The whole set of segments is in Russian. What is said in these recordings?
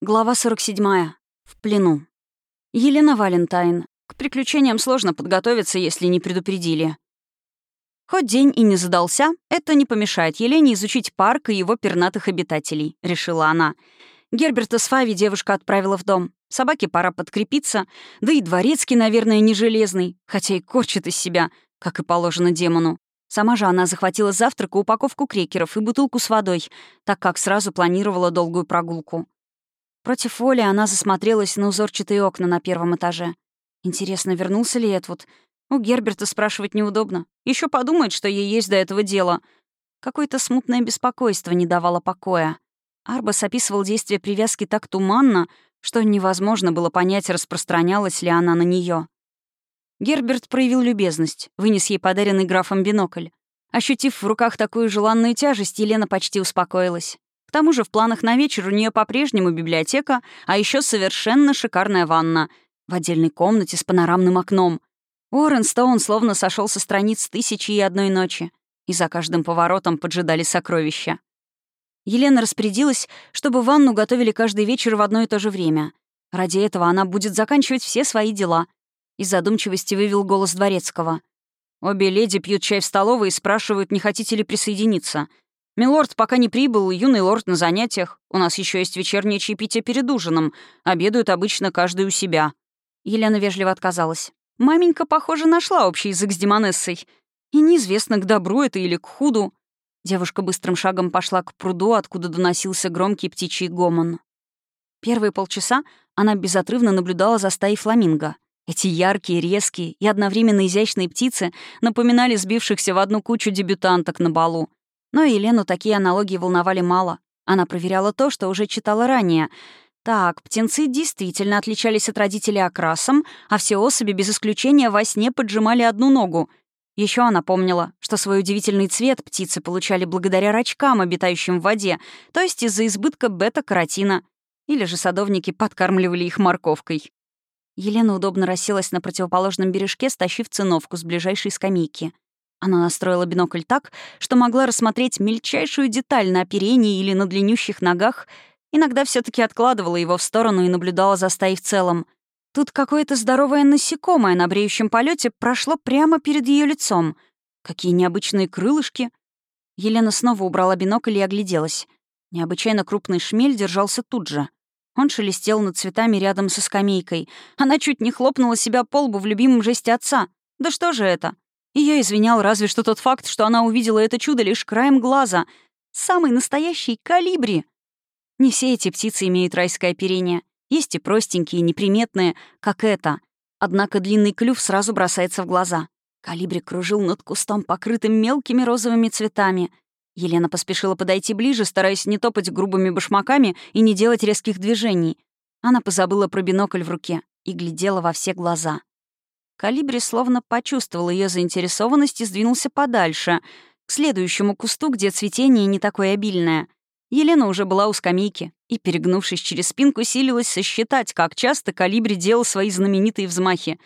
Глава 47. В плену. Елена Валентайн. К приключениям сложно подготовиться, если не предупредили. Хоть день и не задался, это не помешает Елене изучить парк и его пернатых обитателей, решила она. Герберта с Фави девушка отправила в дом. Собаке пора подкрепиться, да и дворецкий, наверное, не железный, хотя и корчит из себя, как и положено демону. Сама же она захватила завтрак и упаковку крекеров и бутылку с водой, так как сразу планировала долгую прогулку. Против воли она засмотрелась на узорчатые окна на первом этаже. Интересно, вернулся ли Эдвуд? У Герберта спрашивать неудобно. Еще подумает, что ей есть до этого дело. Какое-то смутное беспокойство не давало покоя. Арбас описывал действие привязки так туманно, что невозможно было понять, распространялась ли она на нее. Герберт проявил любезность, вынес ей подаренный графом бинокль. Ощутив в руках такую желанную тяжесть, Елена почти успокоилась. К тому же в планах на вечер у нее по-прежнему библиотека, а еще совершенно шикарная ванна в отдельной комнате с панорамным окном. Уоррен Стоун словно сошел со страниц «Тысячи и одной ночи», и за каждым поворотом поджидали сокровища. Елена распорядилась, чтобы ванну готовили каждый вечер в одно и то же время. Ради этого она будет заканчивать все свои дела. Из задумчивости вывел голос Дворецкого. Обе леди пьют чай в столовой и спрашивают, не хотите ли присоединиться — Милорд пока не прибыл, юный лорд на занятиях. У нас еще есть вечернее чаепитие перед ужином. Обедают обычно каждый у себя». Елена вежливо отказалась. Маменька, похоже, нашла общий язык с Демонессой. И неизвестно, к добру это или к худу. Девушка быстрым шагом пошла к пруду, откуда доносился громкий птичий гомон. Первые полчаса она безотрывно наблюдала за стаей фламинго. Эти яркие, резкие и одновременно изящные птицы напоминали сбившихся в одну кучу дебютанток на балу. Но Елену такие аналогии волновали мало. Она проверяла то, что уже читала ранее. Так, птенцы действительно отличались от родителей окрасом, а все особи без исключения во сне поджимали одну ногу. Еще она помнила, что свой удивительный цвет птицы получали благодаря рачкам, обитающим в воде, то есть из-за избытка бета-каротина. Или же садовники подкармливали их морковкой. Елена удобно расселась на противоположном бережке, стащив циновку с ближайшей скамейки — она настроила бинокль так, что могла рассмотреть мельчайшую деталь на оперении или на длиннющих ногах, иногда все таки откладывала его в сторону и наблюдала за стаей в целом. Тут какое-то здоровое насекомое на бреющем полете прошло прямо перед ее лицом. Какие необычные крылышки. Елена снова убрала бинокль и огляделась. Необычайно крупный шмель держался тут же. Он шелестел над цветами рядом со скамейкой. Она чуть не хлопнула себя по лбу в любимом жесте отца. Да что же это? Ее извинял разве что тот факт, что она увидела это чудо лишь краем глаза. Самый настоящий калибри. Не все эти птицы имеют райское оперение. Есть и простенькие, неприметные, как это. Однако длинный клюв сразу бросается в глаза. Калибри кружил над кустом, покрытым мелкими розовыми цветами. Елена поспешила подойти ближе, стараясь не топать грубыми башмаками и не делать резких движений. Она позабыла про бинокль в руке и глядела во все глаза. Калибри словно почувствовал ее заинтересованность и сдвинулся подальше, к следующему кусту, где цветение не такое обильное. Елена уже была у скамейки и, перегнувшись через спинку, силилась сосчитать, как часто Калибри делал свои знаменитые взмахи.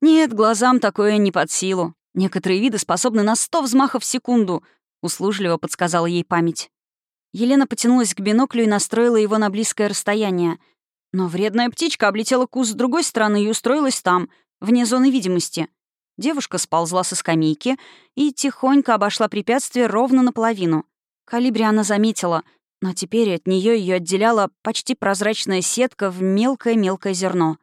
Нет, глазам такое не под силу. Некоторые виды способны на сто взмахов в секунду, услужливо подсказала ей память. Елена потянулась к биноклю и настроила его на близкое расстояние. Но вредная птичка облетела куст с другой стороны и устроилась там — вне зоны видимости. Девушка сползла со скамейки и тихонько обошла препятствие ровно наполовину. Калибри она заметила, но теперь от нее ее отделяла почти прозрачная сетка в мелкое-мелкое зерно.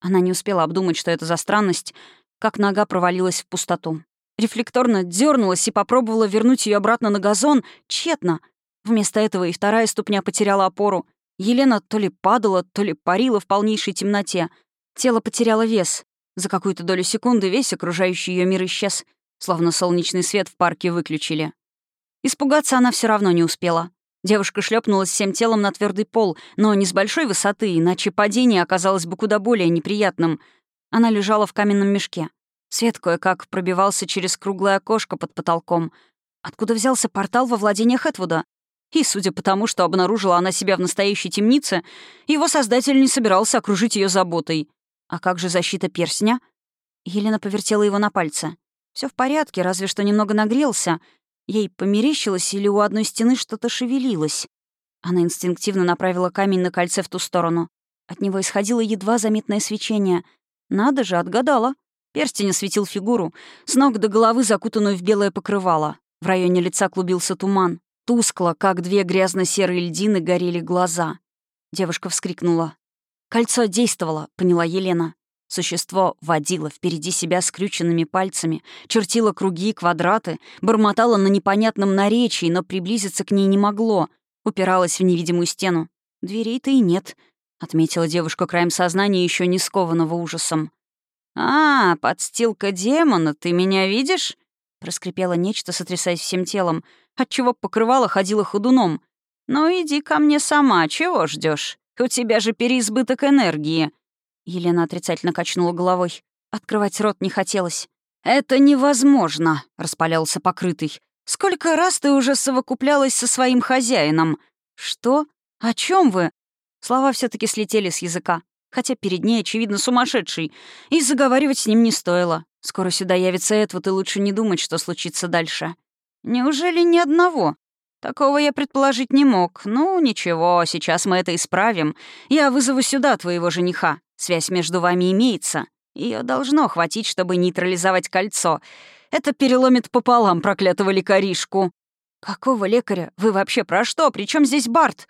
Она не успела обдумать, что это за странность, как нога провалилась в пустоту. Рефлекторно дернулась и попробовала вернуть ее обратно на газон, тщетно. Вместо этого и вторая ступня потеряла опору. Елена то ли падала, то ли парила в полнейшей темноте. Тело потеряло вес. За какую-то долю секунды весь окружающий ее мир исчез, словно солнечный свет в парке выключили. Испугаться она все равно не успела. Девушка шлепнулась всем телом на твердый пол, но не с большой высоты, иначе падение оказалось бы куда более неприятным. Она лежала в каменном мешке. Свет кое-как пробивался через круглое окошко под потолком. Откуда взялся портал во владение Хэтвуда? И, судя по тому, что обнаружила она себя в настоящей темнице, его создатель не собирался окружить ее заботой. «А как же защита перстня?» Елена повертела его на пальце. Все в порядке, разве что немного нагрелся. Ей померещилось или у одной стены что-то шевелилось. Она инстинктивно направила камень на кольце в ту сторону. От него исходило едва заметное свечение. Надо же, отгадала. Перстень осветил фигуру, с ног до головы закутанную в белое покрывало. В районе лица клубился туман. Тускло, как две грязно-серые льдины, горели глаза. Девушка вскрикнула. «Кольцо действовало», — поняла Елена. Существо водило впереди себя скрюченными пальцами, чертило круги, квадраты, бормотало на непонятном наречии, но приблизиться к ней не могло, упиралось в невидимую стену. «Дверей-то и нет», — отметила девушка краем сознания, еще не скованного ужасом. «А, подстилка демона, ты меня видишь?» Проскрипело нечто, сотрясаясь всем телом, отчего покрывало ходило ходуном. «Ну иди ко мне сама, чего ждешь? У тебя же переизбыток энергии». Елена отрицательно качнула головой. Открывать рот не хотелось. «Это невозможно», — распалялся покрытый. «Сколько раз ты уже совокуплялась со своим хозяином?» «Что? О чем вы?» Слова все таки слетели с языка хотя перед ней, очевидно, сумасшедший, и заговаривать с ним не стоило. Скоро сюда явится Эдвуд, и лучше не думать, что случится дальше. Неужели ни одного? Такого я предположить не мог. Ну, ничего, сейчас мы это исправим. Я вызову сюда твоего жениха. Связь между вами имеется. Ее должно хватить, чтобы нейтрализовать кольцо. Это переломит пополам проклятого лекаришку. Какого лекаря? Вы вообще про что? Причем здесь Барт?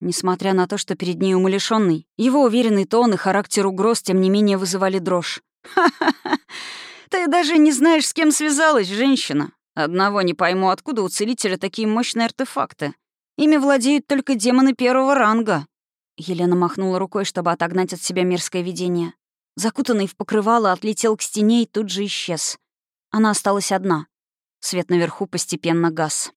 Несмотря на то, что перед ней умалишенный, его уверенный тон и характер угроз, тем не менее, вызывали дрожь. «Ха-ха-ха! Ты даже не знаешь, с кем связалась женщина. Одного не пойму, откуда у целителя такие мощные артефакты. Ими владеют только демоны первого ранга». Елена махнула рукой, чтобы отогнать от себя мерзкое видение. Закутанный в покрывало отлетел к стене и тут же исчез. Она осталась одна. Свет наверху постепенно гас.